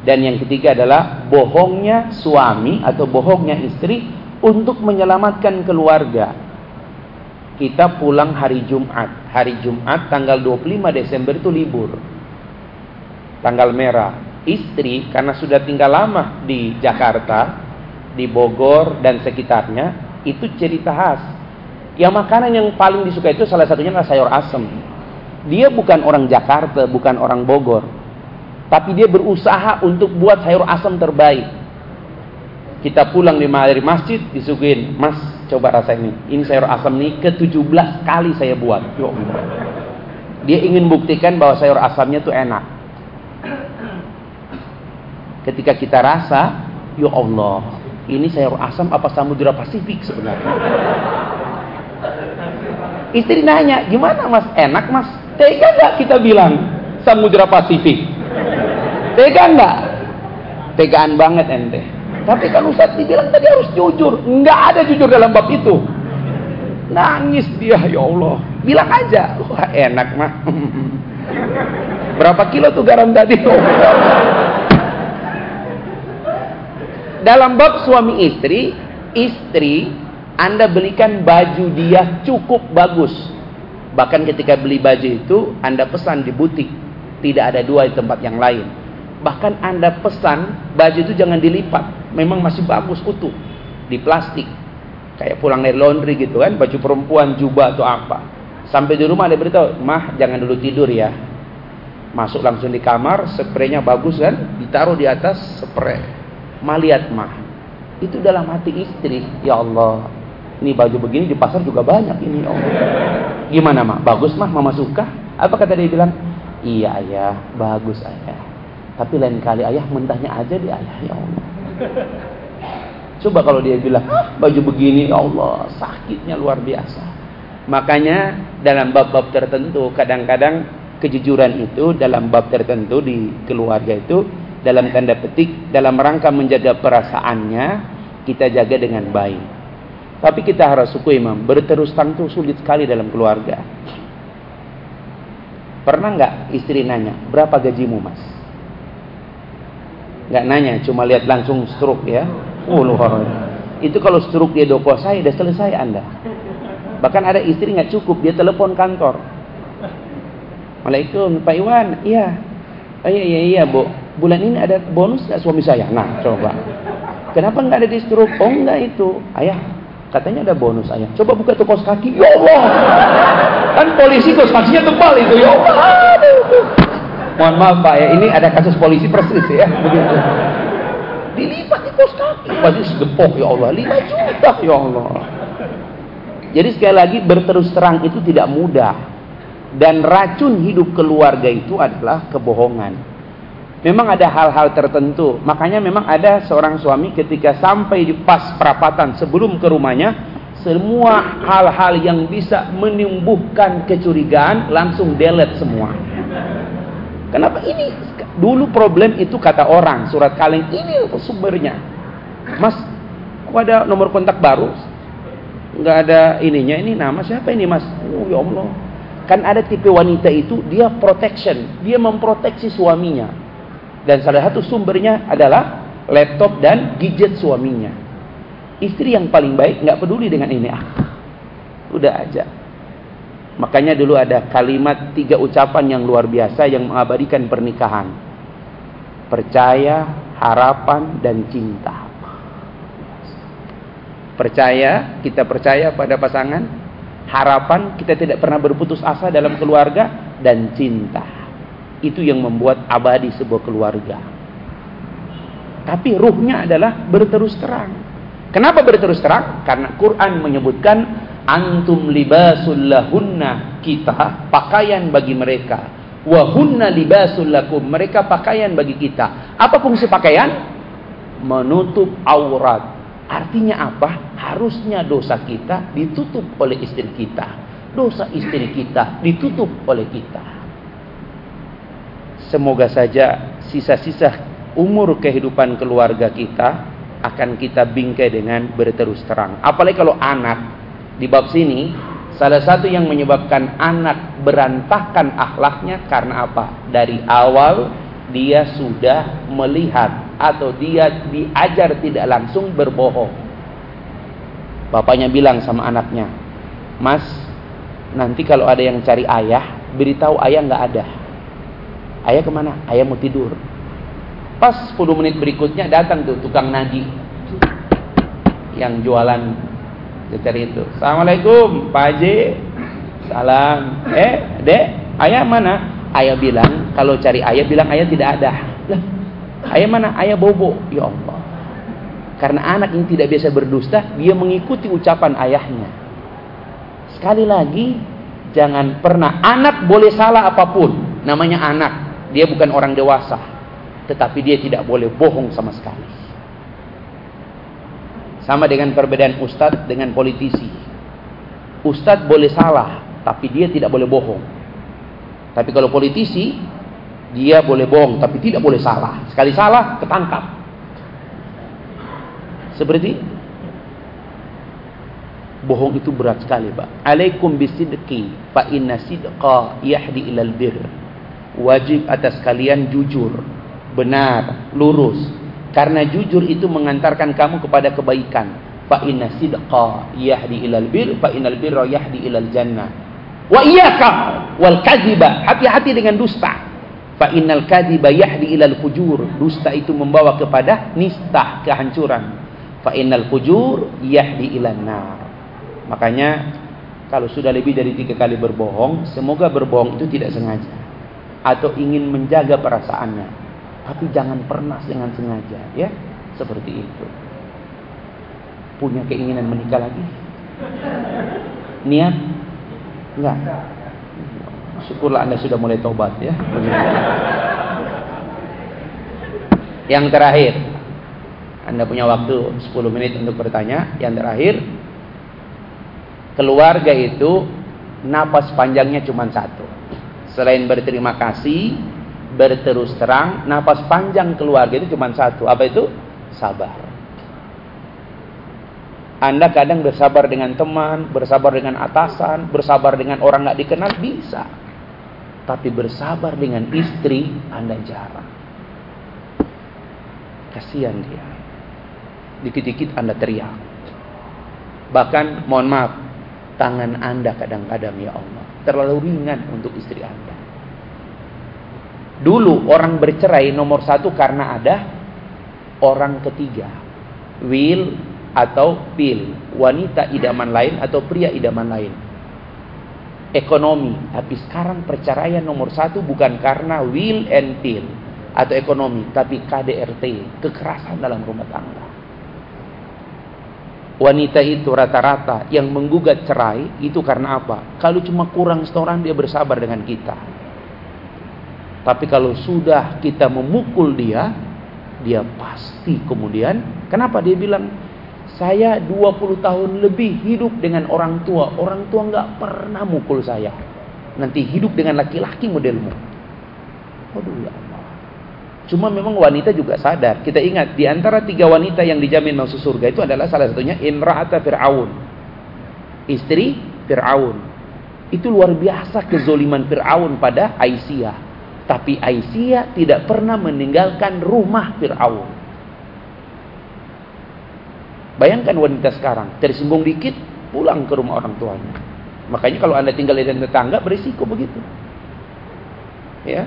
Dan yang ketiga adalah bohongnya suami atau bohongnya istri untuk menyelamatkan keluarga. Kita pulang hari Jumat. Hari Jumat tanggal 25 Desember itu libur. Tanggal merah. Istri karena sudah tinggal lama di Jakarta, di Bogor dan sekitarnya, itu cerita khas. Yang makanan yang paling disuka itu salah satunya adalah sayur asem. Dia bukan orang Jakarta, bukan orang Bogor. Tapi dia berusaha untuk buat sayur asem terbaik kita pulang di dari masjid disuguhin mas coba rasa ini ini sayur asam ini ke 17 kali saya buat ya dia ingin buktikan bahwa sayur asamnya tuh enak Ketika kita rasa, ya Allah, ini sayur asam apa samudera Pasifik sebenarnya? Istri nanya, gimana mas? Enak mas? Tega nggak kita bilang samudera Pasifik? Tega nggak? Tegaan banget ente. Tapi kan Ustaz dibilang tadi harus jujur. Nggak ada jujur dalam bab itu. Nangis dia, ya Allah. Bilang aja, wah enak mah. Berapa kilo tuh garam tadi? Dalam bab suami istri, istri Anda belikan baju dia cukup bagus. Bahkan ketika beli baju itu Anda pesan di butik, tidak ada dua di tempat yang lain. Bahkan Anda pesan baju itu jangan dilipat, memang masih bagus utuh di plastik. Kayak pulang dari laundry gitu kan, baju perempuan, jubah atau apa. Sampai di rumah ada beritahu, "Mah, jangan dulu tidur ya." Masuk langsung di kamar, spraynya bagus kan, ditaruh di atas spray. Maliat mah. Itu dalam hati istri, ya Allah. Ini baju begini di pasar juga banyak ini, Allah. Gimana mah? Bagus mah, mama suka? Apa kata dia bilang? Iya ayah, bagus ayah. Tapi lain kali ayah mentahnya aja di ayah, ya Allah. Coba kalau dia bilang, baju begini ya Allah, sakitnya luar biasa. Makanya dalam bab-bab tertentu kadang-kadang kejujuran itu dalam bab tertentu di keluarga itu dalam tanda petik dalam rangka menjaga perasaannya kita jaga dengan baik. Tapi kita harus suku imam berterus terang itu sulit sekali dalam keluarga. Pernah nggak istri nanya berapa gajimu mas? Nggak nanya, cuma lihat langsung stroke ya. Oh. Itu kalau stroke dia doko saya, udah selesai Anda. Bahkan ada istri nggak cukup, dia telepon kantor. Waalaikumsalam, Pak Iwan. Iya. Oh, iya, iya, iya, Bu. Bulan ini ada bonus nggak suami saya? Nah, coba. Kenapa nggak ada di stroke? Oh, enggak itu. Ayah, katanya ada bonus ayah. Coba buka tuh kos kaki. Ya Allah. Kan polisi kos kakinya tebal itu. Ya Allah. Mohon maaf Pak ya, ini ada kasus polisi persis ya. Begitu dilipat di kos kaki baju segepok ya Allah 5 juta ya Allah jadi sekali lagi berterus terang itu tidak mudah dan racun hidup keluarga itu adalah kebohongan memang ada hal-hal tertentu makanya memang ada seorang suami ketika sampai di pas perapatan sebelum ke rumahnya semua hal-hal yang bisa menumbuhkan kecurigaan langsung delete semua kenapa ini Dulu problem itu kata orang, surat kaleng ini sumbernya. Mas, kok ada nomor kontak baru? Enggak ada ininya, ini nama siapa ini mas? Oh ya Allah. Kan ada tipe wanita itu, dia protection. Dia memproteksi suaminya. Dan salah satu sumbernya adalah laptop dan gadget suaminya. Istri yang paling baik nggak peduli dengan ini. Ah, udah aja. Makanya dulu ada kalimat tiga ucapan yang luar biasa yang mengabadikan pernikahan percaya, harapan, dan cinta. Percaya, kita percaya pada pasangan. Harapan, kita tidak pernah berputus asa dalam keluarga. Dan cinta. Itu yang membuat abadi sebuah keluarga. Tapi ruhnya adalah berterus terang. Kenapa berterus terang? Karena Quran menyebutkan antum libasul lahunna kita pakaian bagi mereka Wahunna libasul lakum. Mereka pakaian bagi kita. Apa fungsi pakaian? Menutup aurat. Artinya apa? Harusnya dosa kita ditutup oleh istri kita. Dosa istri kita ditutup oleh kita. Semoga saja sisa-sisa umur kehidupan keluarga kita akan kita bingkai dengan berterus terang. Apalagi kalau anak di bab sini Salah satu yang menyebabkan anak berantakan akhlaknya karena apa? Dari awal dia sudah melihat atau dia diajar tidak langsung berbohong. Bapaknya bilang sama anaknya, Mas, nanti kalau ada yang cari ayah, beritahu ayah nggak ada. Ayah ke mana? Ayah mau tidur. Pas 10 menit berikutnya datang tuh tukang nadi yang jualan cari itu. Assalamualaikum, Pak Haji. Salam. Eh, Dek, ayah mana? Ayah bilang, kalau cari ayah bilang ayah tidak ada. Lah, ayah mana? Ayah bobo. Ya Allah. Karena anak yang tidak biasa berdusta, dia mengikuti ucapan ayahnya. Sekali lagi, jangan pernah anak boleh salah apa pun. Namanya anak, dia bukan orang dewasa. tetapi dia tidak boleh bohong sama sekali. Sama dengan perbedaan ustadz dengan politisi. Ustadz boleh salah, tapi dia tidak boleh bohong. Tapi kalau politisi, dia boleh bohong, tapi tidak boleh salah. Sekali salah, ketangkap. Seperti bohong itu berat sekali, Pak. Alaikum bisidqi fa inna sidqa yahdi ilal bir. Wajib atas kalian jujur, benar, lurus. Karena jujur itu mengantarkan kamu kepada kebaikan. Fa inna sidqa yahdi ilal bir, fa innal birra yahdi ilal jannah. Wa iyyaka wal kadhiba. Hati-hati dengan dusta. Fa innal kadhiba yahdi ilal fujur. Dusta itu membawa kepada nista, kehancuran. Fa innal fujur yahdi ilal nar. Makanya kalau sudah lebih dari tiga kali berbohong, semoga berbohong itu tidak sengaja atau ingin menjaga perasaannya. Tapi jangan pernah dengan sengaja, ya. Seperti itu. Punya keinginan menikah lagi? Niat? Enggak. Syukurlah Anda sudah mulai tobat ya. Yang terakhir, Anda punya waktu 10 menit untuk bertanya. Yang terakhir, keluarga itu napas panjangnya cuma satu. Selain berterima kasih, berterus terang, napas panjang keluarga itu cuma satu. Apa itu? Sabar. Anda kadang bersabar dengan teman, bersabar dengan atasan, bersabar dengan orang nggak dikenal bisa. Tapi bersabar dengan istri Anda jarang. Kasihan dia. Dikit-dikit Anda teriak. Bahkan mohon maaf, tangan Anda kadang-kadang ya Allah terlalu ringan untuk istri Anda. Dulu orang bercerai nomor satu karena ada orang ketiga. Will atau pil, wanita idaman lain atau pria idaman lain. Ekonomi, tapi sekarang perceraian nomor satu bukan karena will and pill atau ekonomi, tapi KDRT, kekerasan dalam rumah tangga. Wanita itu rata-rata yang menggugat cerai itu karena apa? Kalau cuma kurang setoran dia bersabar dengan kita. Tapi kalau sudah kita memukul dia, dia pasti kemudian, kenapa dia bilang saya 20 tahun lebih hidup dengan orang tua. Orang tua nggak pernah mukul saya. Nanti hidup dengan laki-laki modelmu. Waduh ya. Cuma memang wanita juga sadar. Kita ingat di antara tiga wanita yang dijamin masuk surga itu adalah salah satunya Imra'ata Fir'aun. Istri Fir'aun. Itu luar biasa kezoliman Fir'aun pada Aisyah. Tapi Aisyah tidak pernah meninggalkan rumah Fir'aun. Bayangkan wanita sekarang, tersinggung dikit, pulang ke rumah orang tuanya. Makanya kalau anda tinggal di tetangga, berisiko begitu. Ya,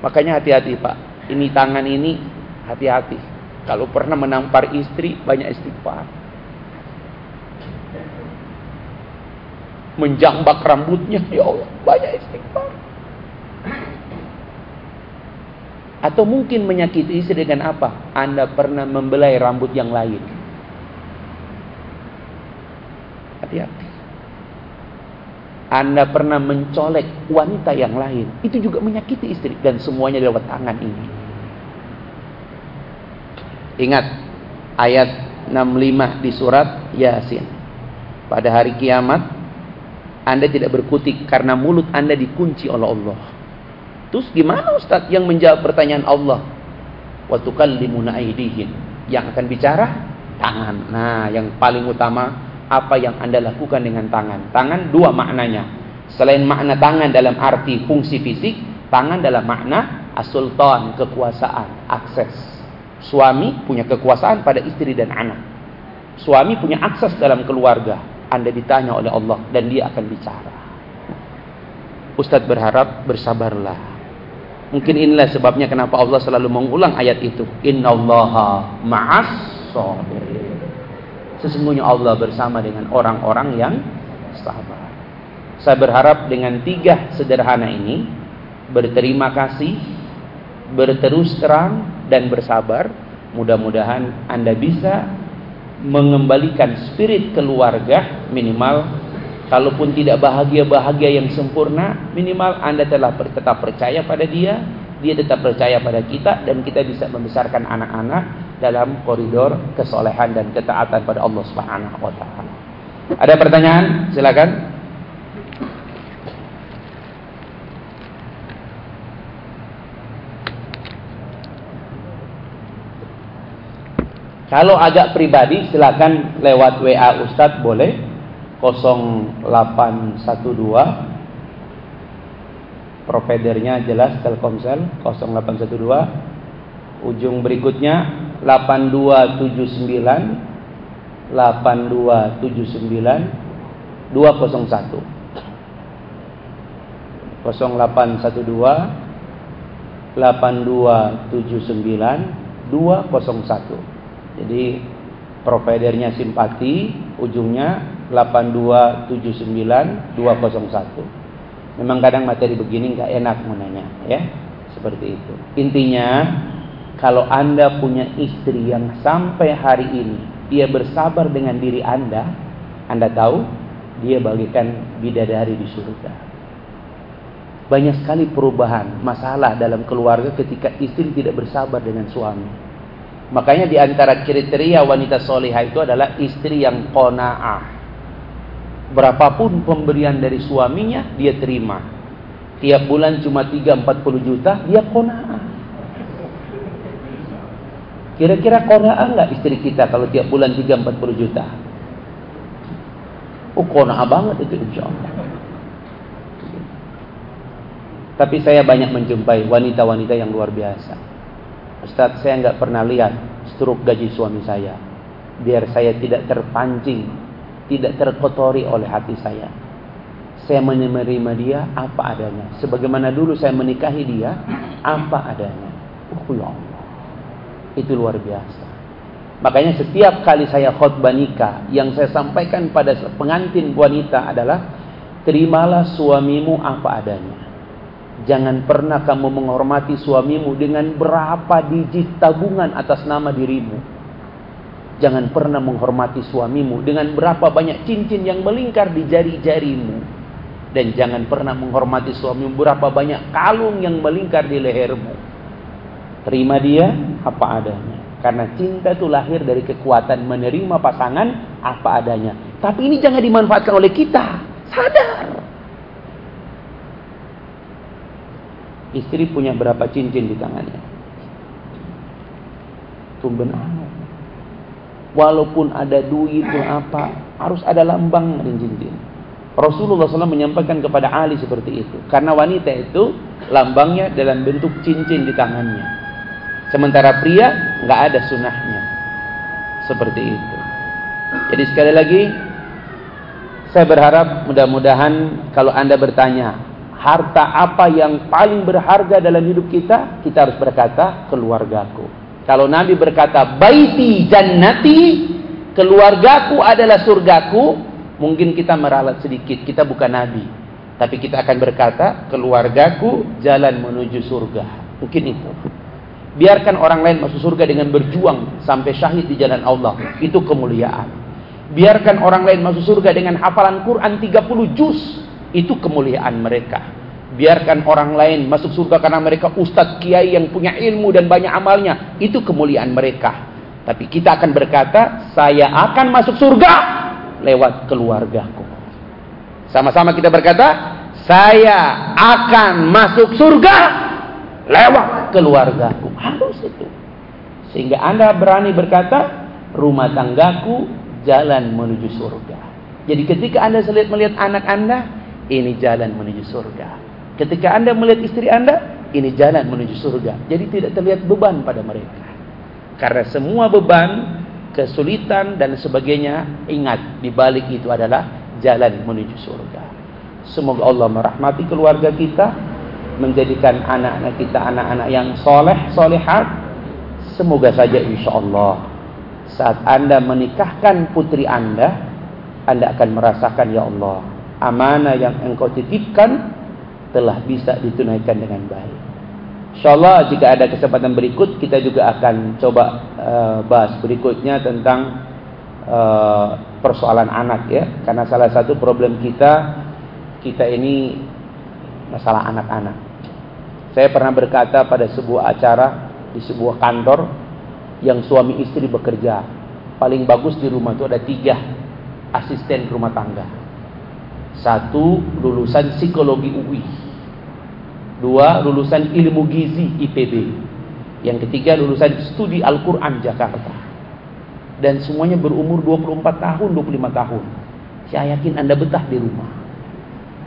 makanya hati-hati pak. Ini tangan ini hati-hati. Kalau pernah menampar istri, banyak istighfar. Menjambak rambutnya, ya Allah, banyak istighfar. Atau mungkin menyakiti istri dengan apa? Anda pernah membelai rambut yang lain. Hati-hati. Anda pernah mencolek wanita yang lain. Itu juga menyakiti istri. Dan semuanya lewat tangan ini. Ingat ayat 65 di surat Yasin. Pada hari kiamat Anda tidak berkutik karena mulut Anda dikunci oleh Allah. Terus gimana Ustaz yang menjawab pertanyaan Allah? Wa tukallimuna. Yang akan bicara tangan. Nah, yang paling utama apa yang Anda lakukan dengan tangan. Tangan dua maknanya. Selain makna tangan dalam arti fungsi fisik, tangan dalam makna asultan, kekuasaan, akses. Suami punya kekuasaan pada istri dan anak. Suami punya akses dalam keluarga. Anda ditanya oleh Allah dan dia akan bicara. Ustadz berharap bersabarlah. Mungkin inilah sebabnya kenapa Allah selalu mengulang ayat itu. Inna allaha ma'as sabirin. Sesungguhnya Allah bersama dengan orang-orang yang sabar. Saya berharap dengan tiga sederhana ini berterima kasih, berterus terang dan bersabar. Mudah-mudahan Anda bisa mengembalikan spirit keluarga minimal kalaupun tidak bahagia-bahagia yang sempurna minimal Anda telah tetap percaya pada dia dia tetap percaya pada kita dan kita bisa membesarkan anak-anak dalam koridor kesolehan dan ketaatan pada Allah Subhanahu wa taala. Ada pertanyaan? Silakan. Kalau agak pribadi silakan lewat WA Ustadz boleh 0812 providernya jelas Telkomsel 0812 ujung berikutnya 8279 8279 201 0812 8279 201 jadi providernya simpati, ujungnya 8279201. Memang kadang materi begini nggak enak menanya, ya. Seperti itu. Intinya kalau Anda punya istri yang sampai hari ini dia bersabar dengan diri Anda, Anda tahu dia bagikan bidadari di surga. Banyak sekali perubahan masalah dalam keluarga ketika istri tidak bersabar dengan suami. Makanya di antara kriteria wanita solihah itu adalah istri yang kona'ah. Berapapun pemberian dari suaminya, dia terima. Tiap bulan cuma 3-40 juta, dia kona'ah. Kira-kira kona'ah nggak istri kita kalau tiap bulan 3-40 juta? Oh kona'ah banget itu insya Allah. Tapi saya banyak menjumpai wanita-wanita yang luar biasa. Ustaz saya nggak pernah lihat struk gaji suami saya. Biar saya tidak terpancing tidak terkotori oleh hati saya. Saya menerima dia apa adanya. Sebagaimana dulu saya menikahi dia apa adanya. Oh ya Allah itu luar biasa makanya setiap kali saya khutbah nikah yang saya sampaikan pada pengantin wanita adalah terimalah suamimu apa adanya Jangan pernah kamu menghormati suamimu dengan berapa digit tabungan atas nama dirimu. Jangan pernah menghormati suamimu dengan berapa banyak cincin yang melingkar di jari-jarimu. Dan jangan pernah menghormati suamimu berapa banyak kalung yang melingkar di lehermu. Terima dia apa adanya. Karena cinta itu lahir dari kekuatan menerima pasangan apa adanya. Tapi ini jangan dimanfaatkan oleh kita. Sadar. Istri punya berapa cincin di tangannya? Tumben amat. Walaupun ada duit apa, harus ada lambang dan cincin. Rasulullah SAW menyampaikan kepada Ali seperti itu. Karena wanita itu lambangnya dalam bentuk cincin di tangannya. Sementara pria nggak ada sunahnya. Seperti itu. Jadi sekali lagi saya berharap mudah-mudahan kalau Anda bertanya harta apa yang paling berharga dalam hidup kita? Kita harus berkata keluargaku. Kalau Nabi berkata baiti jannati, keluargaku adalah surgaku, mungkin kita meralat sedikit, kita bukan Nabi. Tapi kita akan berkata keluargaku jalan menuju surga. Mungkin itu. Biarkan orang lain masuk surga dengan berjuang sampai syahid di jalan Allah. Itu kemuliaan. Biarkan orang lain masuk surga dengan hafalan Quran 30 juz itu kemuliaan mereka. Biarkan orang lain masuk surga karena mereka ustadz kiai yang punya ilmu dan banyak amalnya. Itu kemuliaan mereka. Tapi kita akan berkata, saya akan masuk surga lewat keluargaku. Sama-sama kita berkata, saya akan masuk surga lewat keluargaku. Harus itu. Sehingga Anda berani berkata, rumah tanggaku jalan menuju surga. Jadi ketika Anda melihat anak Anda, ini jalan menuju surga. Ketika Anda melihat istri Anda, ini jalan menuju surga. Jadi tidak terlihat beban pada mereka. Karena semua beban, kesulitan dan sebagainya, ingat di balik itu adalah jalan menuju surga. Semoga Allah merahmati keluarga kita, menjadikan anak-anak kita anak-anak yang soleh, solehat. Semoga saja insya Allah saat Anda menikahkan putri Anda, Anda akan merasakan ya Allah amanah yang engkau titipkan telah bisa ditunaikan dengan baik. Insyaallah jika ada kesempatan berikut kita juga akan coba uh, bahas berikutnya tentang uh, persoalan anak ya karena salah satu problem kita kita ini masalah anak-anak. Saya pernah berkata pada sebuah acara di sebuah kantor yang suami istri bekerja. Paling bagus di rumah itu ada tiga asisten rumah tangga. Satu lulusan psikologi UI. Dua lulusan ilmu gizi IPB. Yang ketiga lulusan studi Al-Quran Jakarta. Dan semuanya berumur 24 tahun, 25 tahun. Saya yakin Anda betah di rumah.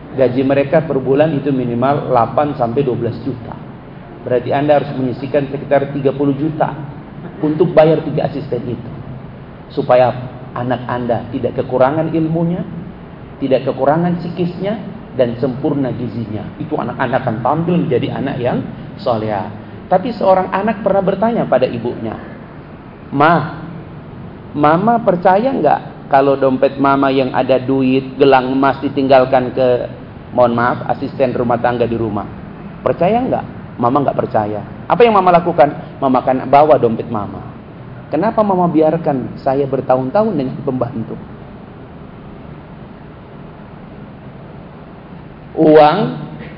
Gaji mereka per bulan itu minimal 8 sampai 12 juta. Berarti Anda harus menyisikan sekitar 30 juta untuk bayar tiga asisten itu. Supaya anak Anda tidak kekurangan ilmunya, tidak kekurangan psikisnya, dan sempurna gizinya. Itu anak-anak akan tampil menjadi anak yang soleh. Tapi seorang anak pernah bertanya pada ibunya, Ma, Mama percaya nggak kalau dompet Mama yang ada duit gelang emas ditinggalkan ke mohon maaf, asisten rumah tangga di rumah. Percaya nggak? Mama nggak percaya. Apa yang mama lakukan? Mama akan bawa dompet mama. Kenapa mama biarkan saya bertahun-tahun dengan pembantu? Uang,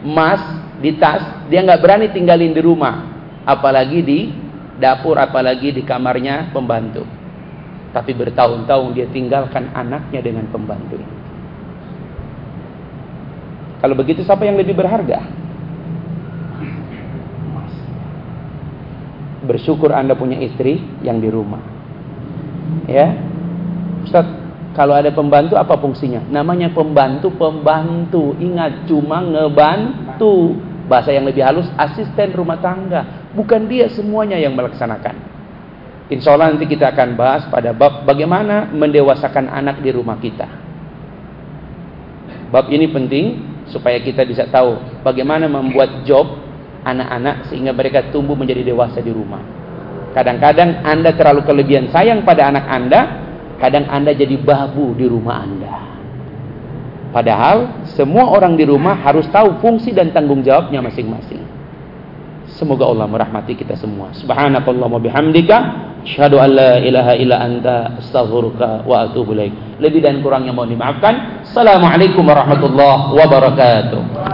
emas di tas, dia nggak berani tinggalin di rumah, apalagi di dapur, apalagi di kamarnya pembantu. Tapi bertahun-tahun dia tinggalkan anaknya dengan pembantu. Kalau begitu siapa yang lebih berharga? Bersyukur Anda punya istri yang di rumah. Ya. Ustaz, kalau ada pembantu apa fungsinya? Namanya pembantu, pembantu. Ingat cuma ngebantu. Bahasa yang lebih halus asisten rumah tangga. Bukan dia semuanya yang melaksanakan. Insya Allah nanti kita akan bahas pada bab bagaimana mendewasakan anak di rumah kita. Bab ini penting supaya kita bisa tahu bagaimana membuat job anak-anak sehingga mereka tumbuh menjadi dewasa di rumah. Kadang-kadang Anda terlalu kelebihan sayang pada anak Anda, kadang Anda jadi babu di rumah Anda. Padahal semua orang di rumah harus tahu fungsi dan tanggung jawabnya masing-masing. Semoga Allah merahmati kita semua. Subhanakallahumma bihamdika asyhadu an la ilaha illa anta astaghfiruka wa atubu ilaik. Lebih dan kurangnya mohon dimaafkan. Assalamualaikum warahmatullahi wabarakatuh.